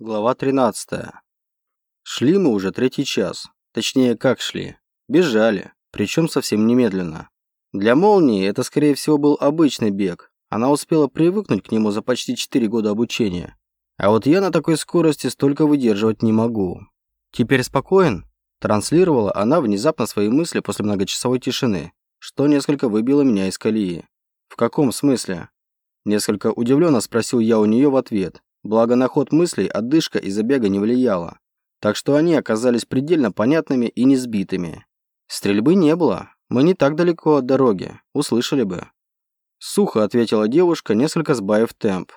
Глава 13. Шли мы уже третий час. Точнее, как шли. Бежали. Причем совсем немедленно. Для молнии это, скорее всего, был обычный бег. Она успела привыкнуть к нему за почти 4 года обучения. А вот я на такой скорости столько выдерживать не могу. «Теперь спокоен?» Транслировала она внезапно свои мысли после многочасовой тишины, что несколько выбило меня из колеи. «В каком смысле?» Несколько удивленно спросил я у нее в ответ. Благо на ход мыслей отдышка из-за бега не влияла. Так что они оказались предельно понятными и несбитыми. Стрельбы не было. Мы не так далеко от дороги. Услышали бы. Сухо ответила девушка, несколько сбавив темп.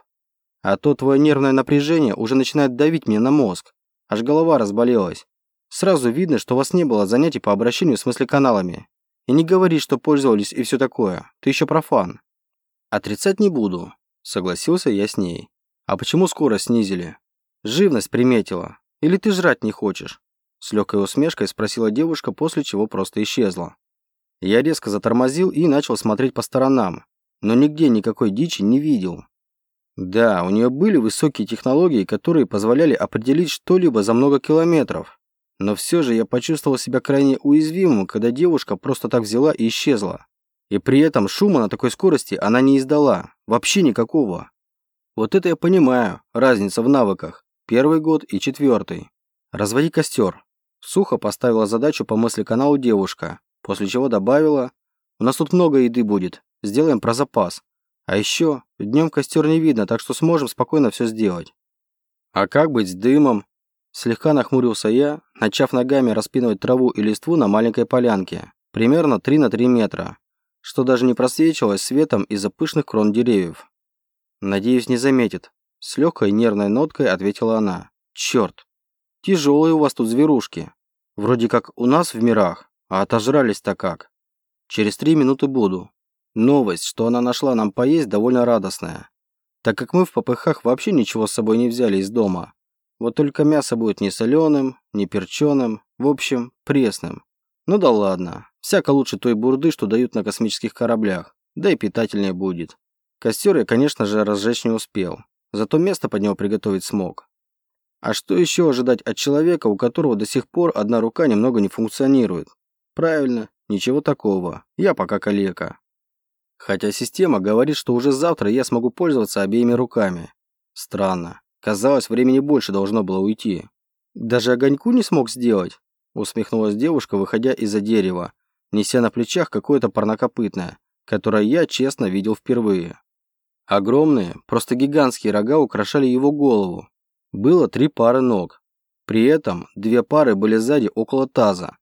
А то твое нервное напряжение уже начинает давить мне на мозг. Аж голова разболелась. Сразу видно, что у вас не было занятий по обращению с мыслеканалами. И не говори, что пользовались и все такое. Ты еще профан. Отрицать не буду. Согласился я с ней. «А почему скорость снизили?» «Живность приметила. Или ты жрать не хочешь?» С легкой усмешкой спросила девушка, после чего просто исчезла. Я резко затормозил и начал смотреть по сторонам, но нигде никакой дичи не видел. Да, у нее были высокие технологии, которые позволяли определить что-либо за много километров. Но все же я почувствовал себя крайне уязвимым, когда девушка просто так взяла и исчезла. И при этом шума на такой скорости она не издала. Вообще никакого. Вот это я понимаю, разница в навыках. Первый год и четвертый. Разводи костер. Сухо поставила задачу по мысли каналу девушка, после чего добавила, у нас тут много еды будет, сделаем про запас. А еще, днем костер не видно, так что сможем спокойно все сделать. А как быть с дымом? Слегка нахмурился я, начав ногами распинывать траву и листву на маленькой полянке, примерно 3 на 3 метра, что даже не просвечивалось светом из-за пышных крон деревьев. «Надеюсь, не заметит», – с легкой нервной ноткой ответила она. «Черт! Тяжелые у вас тут зверушки. Вроде как у нас в мирах, а отожрались-то как. Через три минуты буду. Новость, что она нашла нам поесть, довольно радостная. Так как мы в попыхах вообще ничего с собой не взяли из дома. Вот только мясо будет не соленым, не перченым, в общем, пресным. Ну да ладно, всяко лучше той бурды, что дают на космических кораблях, да и питательнее будет. Костер я, конечно же, разжечь не успел, зато место под него приготовить смог. А что еще ожидать от человека, у которого до сих пор одна рука немного не функционирует? Правильно, ничего такого. Я пока калека. Хотя система говорит, что уже завтра я смогу пользоваться обеими руками. Странно. Казалось, времени больше должно было уйти. Даже огоньку не смог сделать? Усмехнулась девушка, выходя из-за дерева, неся на плечах какое-то парнокопытное, которое я честно видел впервые. Огромные, просто гигантские рога украшали его голову. Было три пары ног. При этом две пары были сзади около таза.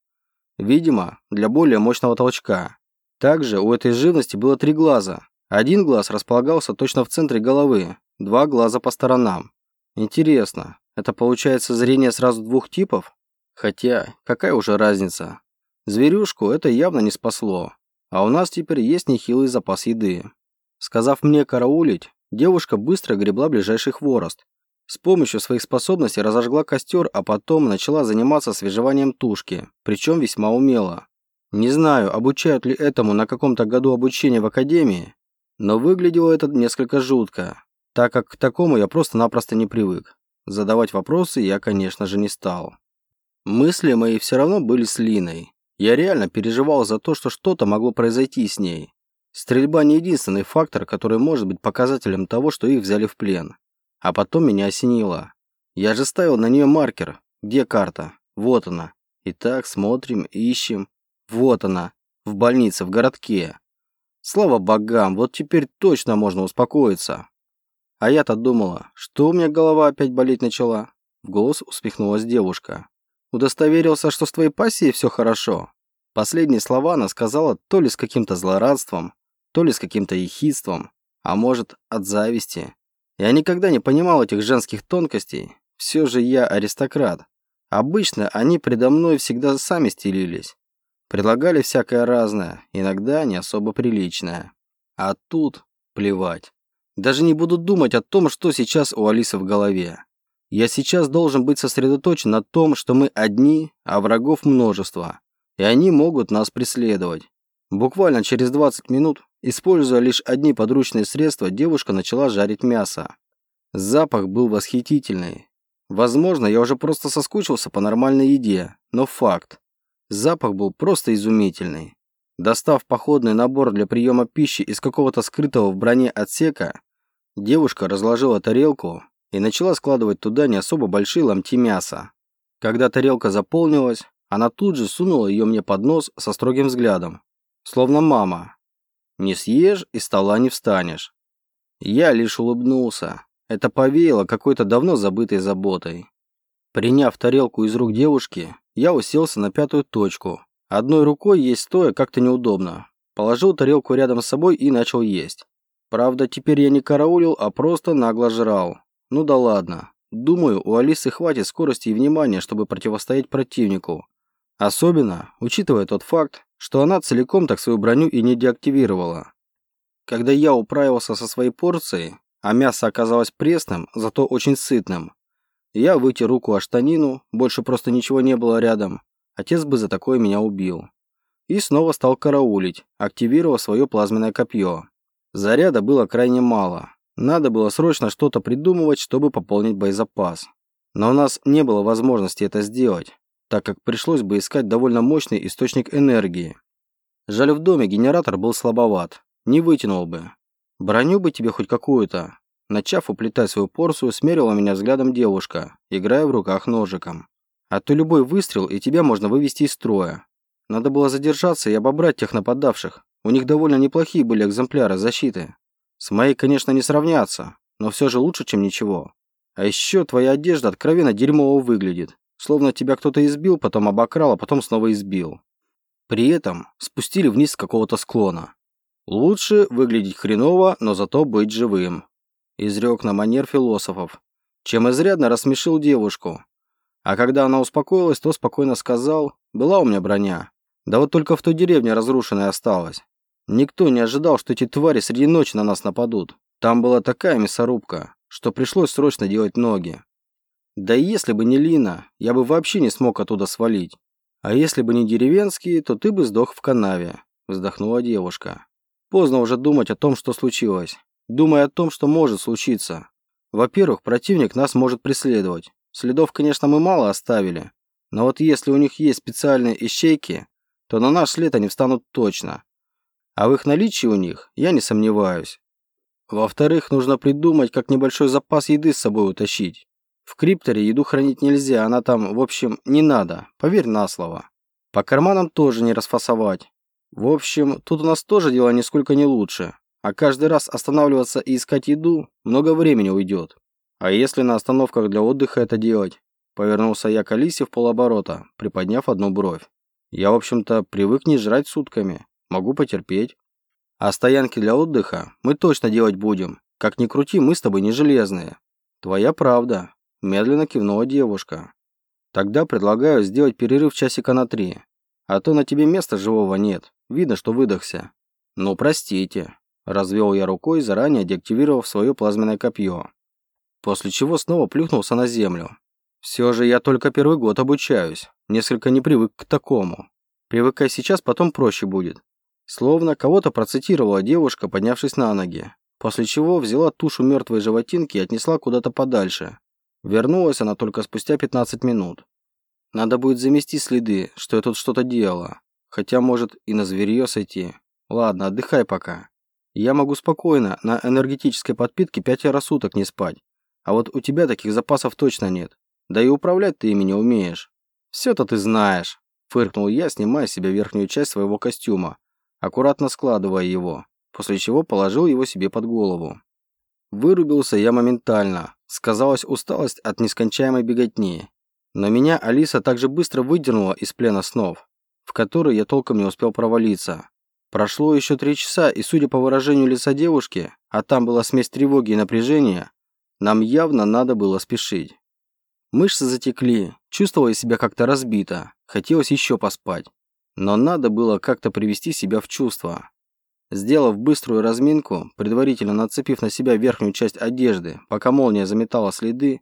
Видимо, для более мощного толчка. Также у этой живности было три глаза. Один глаз располагался точно в центре головы, два глаза по сторонам. Интересно, это получается зрение сразу двух типов? Хотя, какая уже разница? Зверюшку это явно не спасло. А у нас теперь есть нехилый запас еды. Сказав мне караулить, девушка быстро гребла ближайший хворост. С помощью своих способностей разожгла костер, а потом начала заниматься свежеванием тушки, причем весьма умело. Не знаю, обучают ли этому на каком-то году обучения в академии, но выглядело это несколько жутко, так как к такому я просто-напросто не привык. Задавать вопросы я, конечно же, не стал. Мысли мои все равно были с Линой. Я реально переживал за то, что что-то могло произойти с ней. Стрельба не единственный фактор, который может быть показателем того, что их взяли в плен. А потом меня осенило. Я же ставил на нее маркер. Где карта? Вот она. Итак, смотрим, ищем. Вот она. В больнице, в городке. Слава богам, вот теперь точно можно успокоиться. А я-то думала, что у меня голова опять болеть начала. В голос усмехнулась девушка. Удостоверился, что с твоей пассией все хорошо. Последние слова она сказала то ли с каким-то злорадством, то ли с каким-то ехидством, а может, от зависти. Я никогда не понимал этих женских тонкостей. Все же я аристократ. Обычно они предо мной всегда сами стелились. Предлагали всякое разное, иногда не особо приличное. А тут плевать. Даже не буду думать о том, что сейчас у Алисы в голове. Я сейчас должен быть сосредоточен на том, что мы одни, а врагов множество. И они могут нас преследовать. Буквально через 20 минут Используя лишь одни подручные средства, девушка начала жарить мясо. Запах был восхитительный. Возможно, я уже просто соскучился по нормальной еде, но факт. Запах был просто изумительный. Достав походный набор для приема пищи из какого-то скрытого в броне отсека, девушка разложила тарелку и начала складывать туда не особо большие ломти мяса. Когда тарелка заполнилась, она тут же сунула ее мне под нос со строгим взглядом, словно мама. «Не съешь, и стола не встанешь». Я лишь улыбнулся. Это повеяло какой-то давно забытой заботой. Приняв тарелку из рук девушки, я уселся на пятую точку. Одной рукой есть стоя как-то неудобно. Положил тарелку рядом с собой и начал есть. Правда, теперь я не караулил, а просто нагло жрал. Ну да ладно. Думаю, у Алисы хватит скорости и внимания, чтобы противостоять противнику. Особенно, учитывая тот факт, что она целиком так свою броню и не деактивировала. Когда я управился со своей порцией, а мясо оказалось пресным, зато очень сытным, я вытер руку о штанину, больше просто ничего не было рядом. Отец бы за такое меня убил. И снова стал караулить, активировав свое плазменное копье. Заряда было крайне мало. Надо было срочно что-то придумывать, чтобы пополнить боезапас. Но у нас не было возможности это сделать, так как пришлось бы искать довольно мощный источник энергии. Жаль, в доме генератор был слабоват, не вытянул бы. Броню бы тебе хоть какую-то, Начав уплетать свою порцию, смерила меня взглядом девушка, играя в руках ножиком. А то любой выстрел, и тебя можно вывести из строя. Надо было задержаться и обобрать тех нападавших. У них довольно неплохие были экземпляры защиты. С моей, конечно, не сравнятся, но все же лучше, чем ничего. А еще твоя одежда откровенно дерьмово выглядит. Словно тебя кто-то избил, потом обокрал, а потом снова избил. При этом спустили вниз с какого-то склона. Лучше выглядеть хреново, но зато быть живым изрек на манер философов, чем изрядно рассмешил девушку. А когда она успокоилась, то спокойно сказал, была у меня броня. Да вот только в той деревне разрушенная осталась. Никто не ожидал, что эти твари среди ночи на нас нападут. Там была такая мясорубка, что пришлось срочно делать ноги. Да и если бы не Лина, я бы вообще не смог оттуда свалить. А если бы не деревенские, то ты бы сдох в канаве, вздохнула девушка. Поздно уже думать о том, что случилось думая о том, что может случиться. Во-первых, противник нас может преследовать. Следов, конечно, мы мало оставили, но вот если у них есть специальные ищейки, то на наш след они встанут точно. А в их наличии у них я не сомневаюсь. Во-вторых, нужно придумать, как небольшой запас еды с собой утащить. В крипторе еду хранить нельзя, она там, в общем, не надо, поверь на слово. По карманам тоже не расфасовать. В общем, тут у нас тоже дела нисколько не лучше. А каждый раз останавливаться и искать еду много времени уйдет. А если на остановках для отдыха это делать? Повернулся я к Алисе в полоборота, приподняв одну бровь. Я, в общем-то, привык не жрать сутками. Могу потерпеть. А стоянки для отдыха мы точно делать будем. Как ни крути, мы с тобой не железные. Твоя правда. Медленно кивнула девушка. Тогда предлагаю сделать перерыв часика на три. А то на тебе места живого нет. Видно, что выдохся. Ну, простите. Развел я рукой, заранее деактивировав свое плазменное копье. После чего снова плюхнулся на землю. Все же я только первый год обучаюсь. Несколько не привык к такому. Привыкай сейчас, потом проще будет. Словно кого-то процитировала девушка, поднявшись на ноги. После чего взяла тушу мертвой животинки и отнесла куда-то подальше. Вернулась она только спустя 15 минут. Надо будет замести следы, что я тут что-то делала. Хотя, может, и на зверье сойти. Ладно, отдыхай пока. Я могу спокойно на энергетической подпитке пятеро суток не спать. А вот у тебя таких запасов точно нет. Да и управлять ты ими не умеешь. Все-то ты знаешь. Фыркнул я, снимая с себя верхнюю часть своего костюма, аккуратно складывая его, после чего положил его себе под голову. Вырубился я моментально. Сказалась усталость от нескончаемой беготни. Но меня Алиса также быстро выдернула из плена снов, в который я толком не успел провалиться. Прошло еще три часа, и, судя по выражению лица девушки, а там была смесь тревоги и напряжения, нам явно надо было спешить. Мышцы затекли, чувствовала себя как-то разбито, хотелось еще поспать. Но надо было как-то привести себя в чувство. Сделав быструю разминку, предварительно нацепив на себя верхнюю часть одежды, пока молния заметала следы,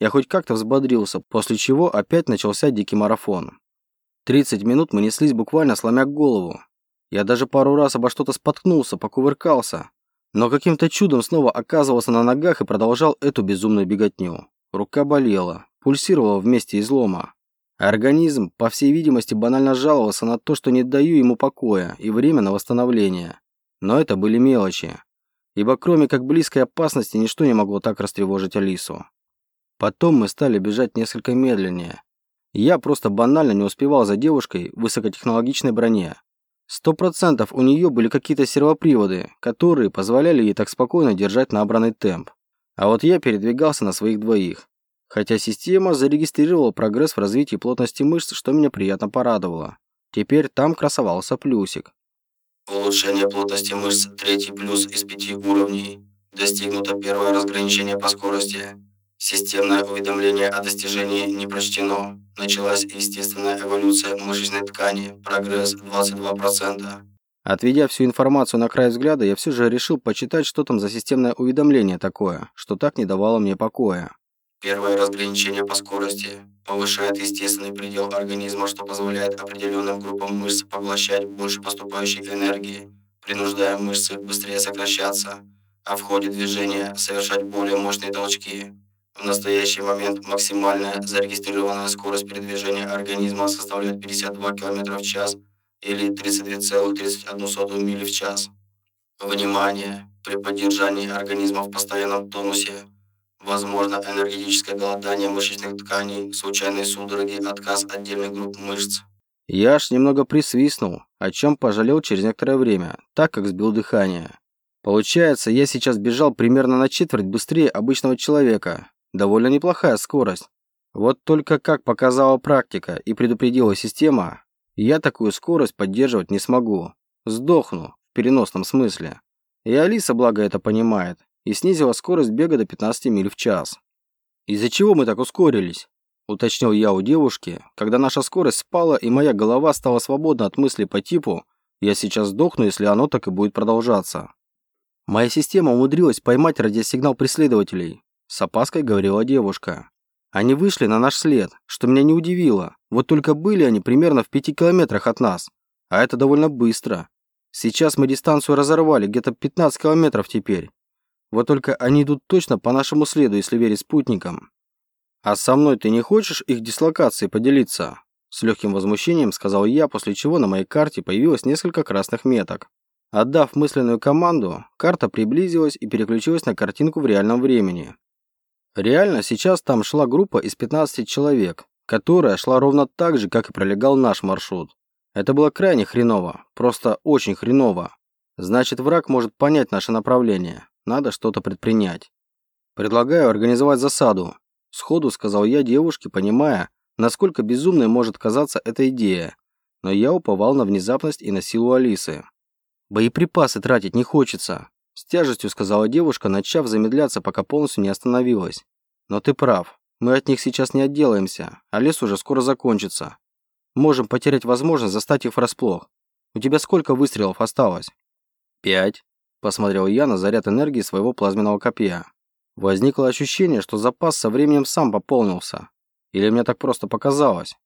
я хоть как-то взбодрился, после чего опять начался дикий марафон. 30 минут мы неслись буквально сломя голову, я даже пару раз обо что-то споткнулся, покувыркался, но каким-то чудом снова оказывался на ногах и продолжал эту безумную беготню. Рука болела, пульсировала в месте излома. Организм, по всей видимости, банально жаловался на то, что не даю ему покоя и время на восстановление. Но это были мелочи. Ибо кроме как близкой опасности, ничто не могло так растревожить Алису. Потом мы стали бежать несколько медленнее. Я просто банально не успевал за девушкой в высокотехнологичной броне. Сто процентов у нее были какие-то сервоприводы, которые позволяли ей так спокойно держать набранный темп. А вот я передвигался на своих двоих. Хотя система зарегистрировала прогресс в развитии плотности мышц, что меня приятно порадовало. Теперь там красовался плюсик. Улучшение плотности мышц третий плюс из пяти уровней. Достигнуто первое разграничение по скорости. Системное уведомление о достижении не прочтено. Началась естественная эволюция мышечной ткани. Прогресс 22%. Отведя всю информацию на край взгляда, я все же решил почитать, что там за системное уведомление такое, что так не давало мне покоя. Первое разграничение по скорости повышает естественный предел организма, что позволяет определенным группам мышц поглощать больше поступающей энергии, принуждая мышцы быстрее сокращаться, а в ходе движения совершать более мощные толчки. В настоящий момент максимальная зарегистрированная скорость передвижения организма составляет 52 км в час или 32,31 мили в час. Внимание! При поддержании организма в постоянном тонусе возможно энергетическое голодание мышечных тканей, случайные судороги, отказ отдельных групп мышц. Я аж немного присвистнул, о чем пожалел через некоторое время, так как сбил дыхание. Получается, я сейчас бежал примерно на четверть быстрее обычного человека, Довольно неплохая скорость. Вот только как показала практика и предупредила система, я такую скорость поддерживать не смогу. Сдохну, в переносном смысле. И Алиса, благо, это понимает, и снизила скорость бега до 15 миль в час. «Из-за чего мы так ускорились?» – уточнил я у девушки, когда наша скорость спала и моя голова стала свободна от мыслей по типу «я сейчас сдохну, если оно так и будет продолжаться». Моя система умудрилась поймать радиосигнал преследователей, с опаской говорила девушка. Они вышли на наш след, что меня не удивило. Вот только были они примерно в пяти километрах от нас. А это довольно быстро. Сейчас мы дистанцию разорвали, где-то 15 километров теперь. Вот только они идут точно по нашему следу, если верить спутникам. А со мной ты не хочешь их дислокацией поделиться? С легким возмущением сказал я, после чего на моей карте появилось несколько красных меток. Отдав мысленную команду, карта приблизилась и переключилась на картинку в реальном времени. Реально, сейчас там шла группа из 15 человек, которая шла ровно так же, как и пролегал наш маршрут. Это было крайне хреново, просто очень хреново. Значит, враг может понять наше направление. Надо что-то предпринять. Предлагаю организовать засаду. Сходу сказал я девушке, понимая, насколько безумной может казаться эта идея. Но я уповал на внезапность и на силу Алисы. Боеприпасы тратить не хочется. С тяжестью сказала девушка, начав замедляться, пока полностью не остановилась. Но ты прав. Мы от них сейчас не отделаемся, а лес уже скоро закончится. Можем потерять возможность застать их врасплох. У тебя сколько выстрелов осталось? Пять. Посмотрел я на заряд энергии своего плазменного копья. Возникло ощущение, что запас со временем сам пополнился. Или мне так просто показалось?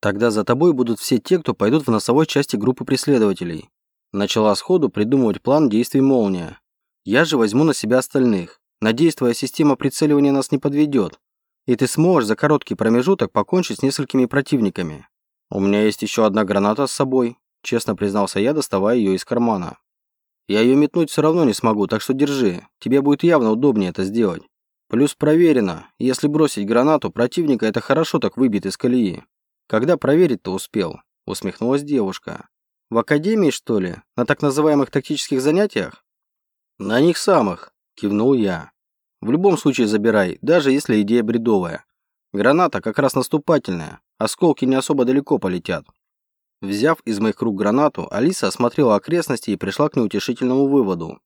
Тогда за тобой будут все те, кто пойдут в носовой части группы преследователей. Начала сходу придумывать план действий «Молния». Я же возьму на себя остальных. Надеюсь, твоя система прицеливания нас не подведет. И ты сможешь за короткий промежуток покончить с несколькими противниками. У меня есть еще одна граната с собой, честно признался я, доставая ее из кармана. Я ее метнуть все равно не смогу, так что держи. Тебе будет явно удобнее это сделать. Плюс проверено, если бросить гранату, противника это хорошо так выбит из колеи. Когда проверить-то успел? Усмехнулась девушка. В академии, что ли? На так называемых тактических занятиях? На них самых, кивнул я. В любом случае забирай, даже если идея бредовая. Граната как раз наступательная, осколки не особо далеко полетят. Взяв из моих рук гранату, Алиса осмотрела окрестности и пришла к неутешительному выводу.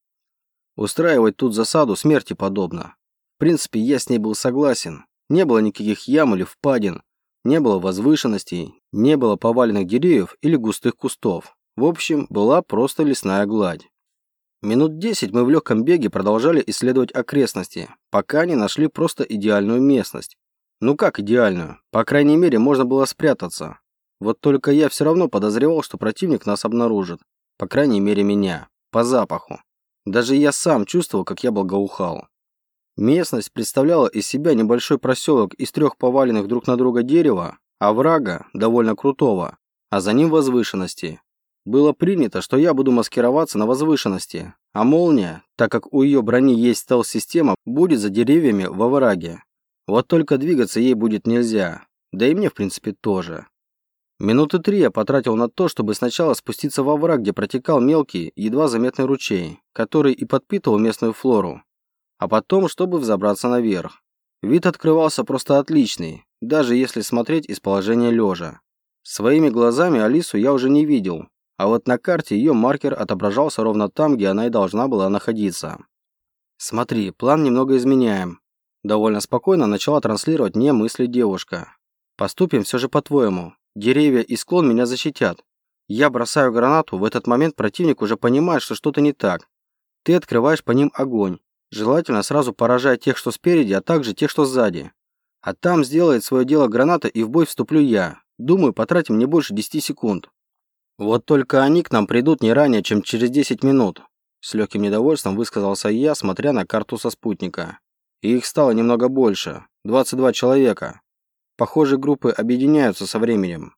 Устраивать тут засаду смерти подобно. В принципе, я с ней был согласен. Не было никаких ям или впадин, не было возвышенностей, не было поваленных деревьев или густых кустов. В общем, была просто лесная гладь. Минут десять мы в легком беге продолжали исследовать окрестности, пока не нашли просто идеальную местность. Ну как идеальную? По крайней мере, можно было спрятаться. Вот только я все равно подозревал, что противник нас обнаружит. По крайней мере, меня. По запаху. Даже я сам чувствовал, как я благоухал. Местность представляла из себя небольшой проселок из трех поваленных друг на друга дерева, оврага, довольно крутого, а за ним возвышенности. Было принято, что я буду маскироваться на возвышенности, а молния, так как у ее брони есть стелс-система, будет за деревьями в овраге. Вот только двигаться ей будет нельзя, да и мне в принципе тоже. Минуты три я потратил на то, чтобы сначала спуститься во враг, где протекал мелкий, едва заметный ручей, который и подпитывал местную флору, а потом, чтобы взобраться наверх. Вид открывался просто отличный, даже если смотреть из положения лежа. Своими глазами Алису я уже не видел, а вот на карте ее маркер отображался ровно там, где она и должна была находиться. «Смотри, план немного изменяем», – довольно спокойно начала транслировать мне мысли девушка. «Поступим все же по-твоему. Деревья и склон меня защитят. Я бросаю гранату, в этот момент противник уже понимает, что что-то не так. Ты открываешь по ним огонь. Желательно сразу поражая тех, что спереди, а также тех, что сзади. А там сделает свое дело граната и в бой вступлю я. Думаю, потратим не больше 10 секунд. Вот только они к нам придут не ранее, чем через 10 минут. С легким недовольством высказался я, смотря на карту со спутника. Их стало немного больше. 22 человека. Похоже, группы объединяются со временем.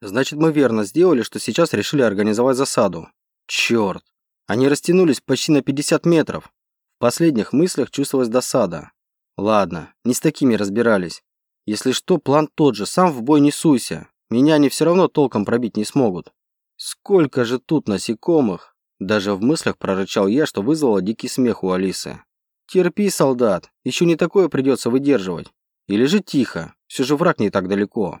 Значит, мы верно сделали, что сейчас решили организовать засаду. Черт! Они растянулись почти на 50 метров. В последних мыслях чувствовалась досада. Ладно, не с такими разбирались. Если что, план тот же, сам в бой не суйся. Меня они все равно толком пробить не смогут. Сколько же тут насекомых? Даже в мыслях прорычал я, что вызвало дикий смех у Алисы. Терпи, солдат, еще не такое придется выдерживать. Или же тихо, все же враг не так далеко.